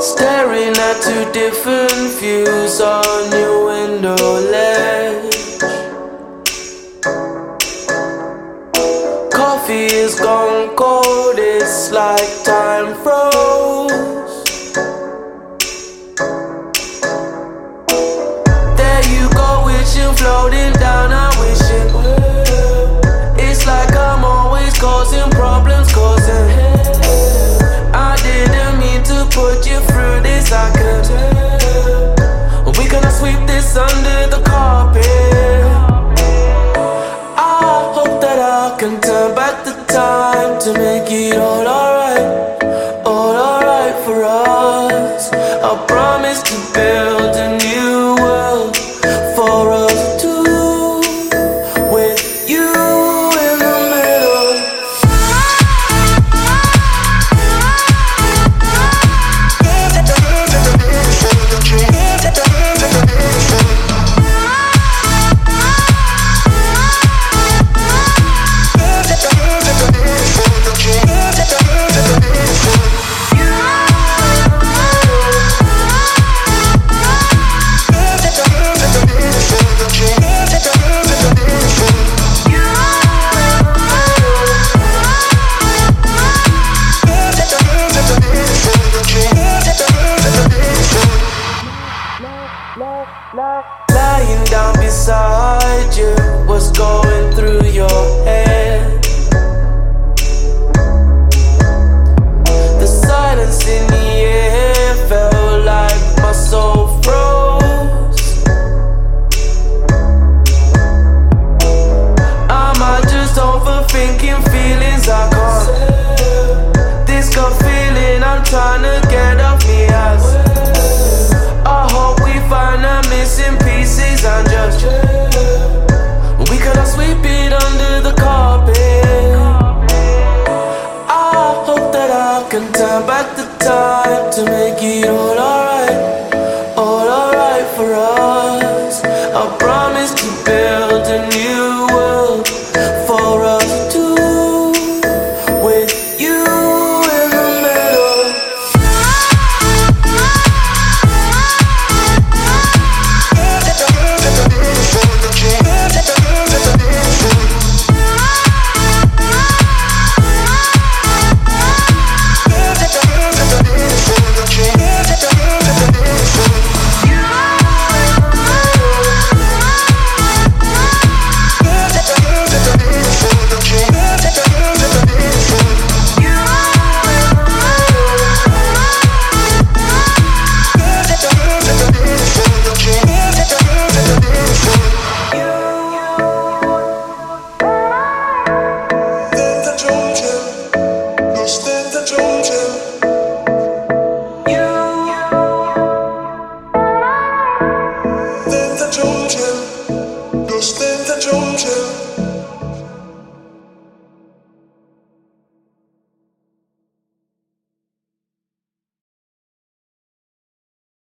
Staring at two different views on your window ledge. Coffee is gone cold, it's like time froze. There you go, wishing floating down. turn back the time to make it all alright, all alright for us. I promise to be. laying down beside you. What's going through your head? The silence in the air felt like my soul froze. Am I just overthinking feelings I can't? This gut feeling I'm trying to. 中间。